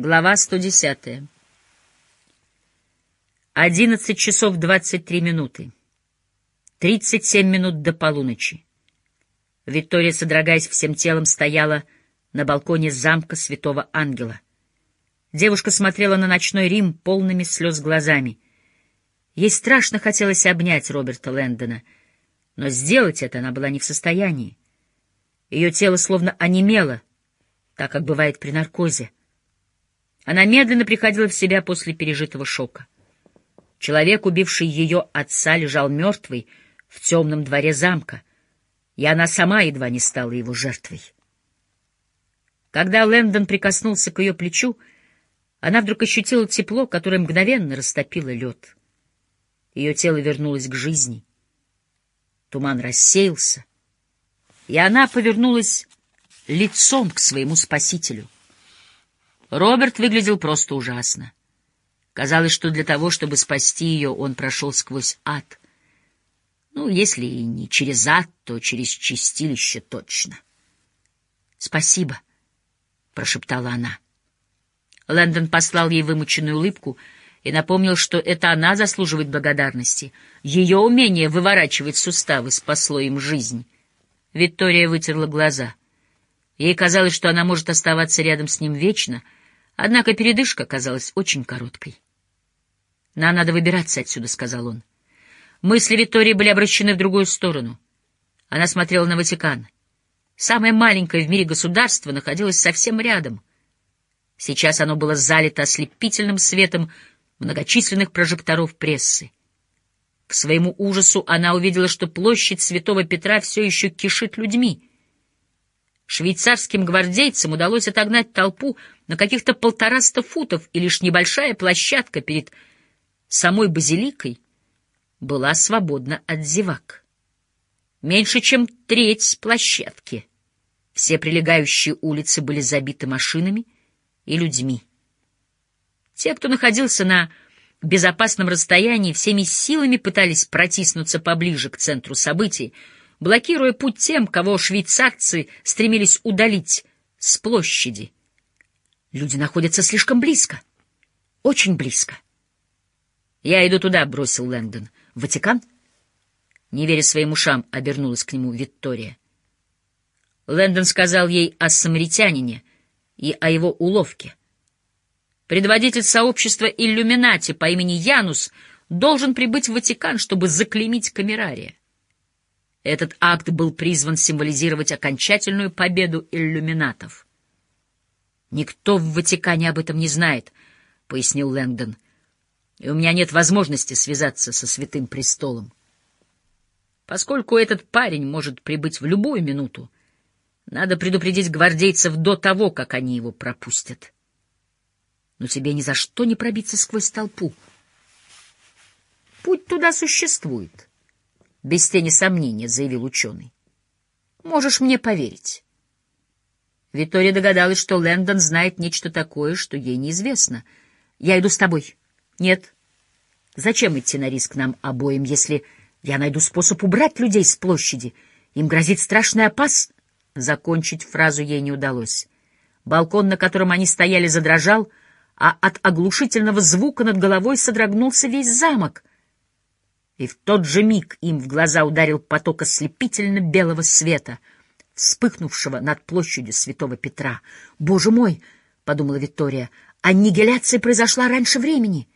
Глава 110. Одиннадцать часов двадцать три минуты. Тридцать семь минут до полуночи. Виктория, содрогаясь всем телом, стояла на балконе замка Святого Ангела. Девушка смотрела на ночной Рим полными слез глазами. Ей страшно хотелось обнять Роберта Лэндона, но сделать это она была не в состоянии. Ее тело словно онемело, так как бывает при наркозе. Она медленно приходила в себя после пережитого шока. Человек, убивший ее отца, лежал мертвый в темном дворе замка, и она сама едва не стала его жертвой. Когда Лэндон прикоснулся к ее плечу, она вдруг ощутила тепло, которое мгновенно растопило лед. Ее тело вернулось к жизни. Туман рассеялся, и она повернулась лицом к своему спасителю — Роберт выглядел просто ужасно. Казалось, что для того, чтобы спасти ее, он прошел сквозь ад. Ну, если и не через ад, то через чистилище точно. «Спасибо», — прошептала она. Лэндон послал ей вымученную улыбку и напомнил, что это она заслуживает благодарности. Ее умение выворачивать суставы спасло им жизнь. Виктория вытерла глаза. Ей казалось, что она может оставаться рядом с ним вечно — Однако передышка казалась очень короткой. «Нам надо выбираться отсюда», — сказал он. Мысли Виктории были обращены в другую сторону. Она смотрела на Ватикан. Самое маленькое в мире государство находилось совсем рядом. Сейчас оно было залито ослепительным светом многочисленных прожекторов прессы. К своему ужасу она увидела, что площадь Святого Петра все еще кишит людьми — Швейцарским гвардейцам удалось отогнать толпу на каких-то полтораста футов, и лишь небольшая площадка перед самой базиликой была свободна от зевак. Меньше чем треть площадки. Все прилегающие улицы были забиты машинами и людьми. Те, кто находился на безопасном расстоянии, всеми силами пытались протиснуться поближе к центру событий, блокируя путь тем, кого швейцарцы стремились удалить с площади. Люди находятся слишком близко. Очень близко. «Я иду туда», — бросил Лэнгдон. «Ватикан?» Не веря своим ушам, обернулась к нему Виктория. Лэндон сказал ей о самаритянине и о его уловке. Предводитель сообщества иллюминати по имени Янус должен прибыть в Ватикан, чтобы заклеймить камерария. Этот акт был призван символизировать окончательную победу иллюминатов. «Никто в Ватикане об этом не знает», — пояснил Лэнгдон, «и у меня нет возможности связаться со Святым Престолом. Поскольку этот парень может прибыть в любую минуту, надо предупредить гвардейцев до того, как они его пропустят. Но тебе ни за что не пробиться сквозь толпу. Путь туда существует» без тени сомнения, заявил ученый. Можешь мне поверить. Виктория догадалась, что Лэндон знает нечто такое, что ей неизвестно. Я иду с тобой. Нет. Зачем идти на риск нам обоим, если я найду способ убрать людей с площади? Им грозит страшный опас. Закончить фразу ей не удалось. Балкон, на котором они стояли, задрожал, а от оглушительного звука над головой содрогнулся весь замок и в тот же миг им в глаза ударил поток ослепительно-белого света, вспыхнувшего над площадью Святого Петра. «Боже мой!» — подумала Виктория. «Аннигиляция произошла раньше времени!»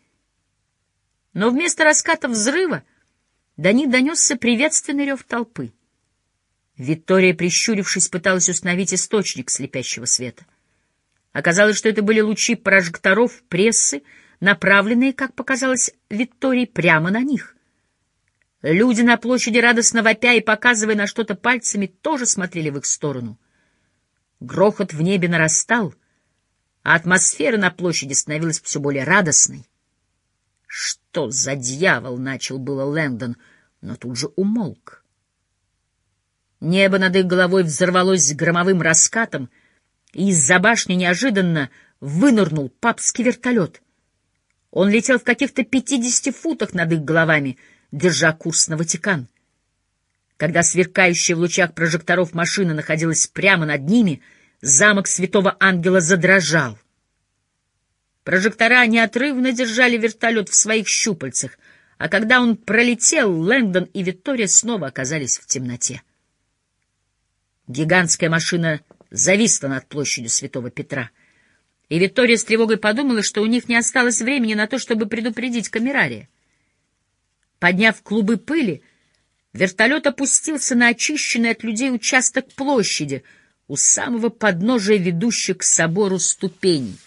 Но вместо раската взрыва до них донесся приветственный рев толпы. Виктория, прищурившись, пыталась установить источник слепящего света. Оказалось, что это были лучи прожекторов прессы, направленные, как показалось Виктории, прямо на них — Люди на площади, радостно вопя и показывая на что-то пальцами, тоже смотрели в их сторону. Грохот в небе нарастал, а атмосфера на площади становилась все более радостной. «Что за дьявол?» — начал было Лэндон, но тут же умолк. Небо над их головой взорвалось громовым раскатом, и из-за башни неожиданно вынырнул папский вертолет. Он летел в каких-то пятидесяти футах над их головами — держа курс на Ватикан. Когда сверкающая в лучах прожекторов машина находилась прямо над ними, замок святого ангела задрожал. Прожектора неотрывно держали вертолет в своих щупальцах, а когда он пролетел, Лэнгдон и Виктория снова оказались в темноте. Гигантская машина зависла над площадью Святого Петра, и Виктория с тревогой подумала, что у них не осталось времени на то, чтобы предупредить камерария. Подняв клубы пыли, вертолет опустился на очищенный от людей участок площади у самого подножия ведущих к собору ступеней.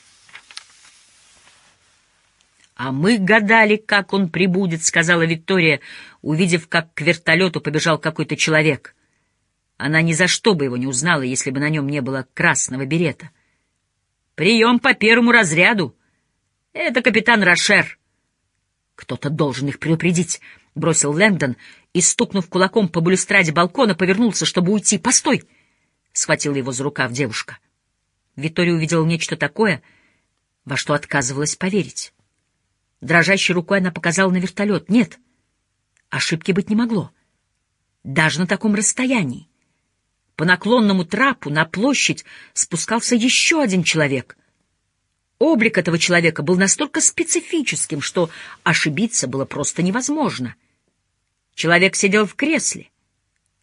«А мы гадали, как он прибудет», — сказала Виктория, увидев, как к вертолету побежал какой-то человек. Она ни за что бы его не узнала, если бы на нем не было красного берета. «Прием по первому разряду. Это капитан Рошер». «Кто-то должен их предупредить», — бросил Лэнгдон и, стукнув кулаком по балюстраде балкона, повернулся, чтобы уйти. «Постой!» — схватила его за рукав девушка. Виктория увидела нечто такое, во что отказывалась поверить. Дрожащей рукой она показала на вертолет. «Нет, ошибки быть не могло. Даже на таком расстоянии. По наклонному трапу на площадь спускался еще один человек — Облик этого человека был настолько специфическим, что ошибиться было просто невозможно. Человек сидел в кресле.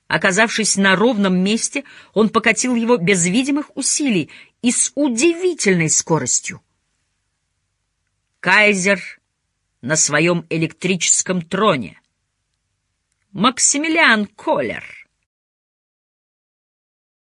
Оказавшись на ровном месте, он покатил его без видимых усилий и с удивительной скоростью. Кайзер на своем электрическом троне. Максимилиан Колер.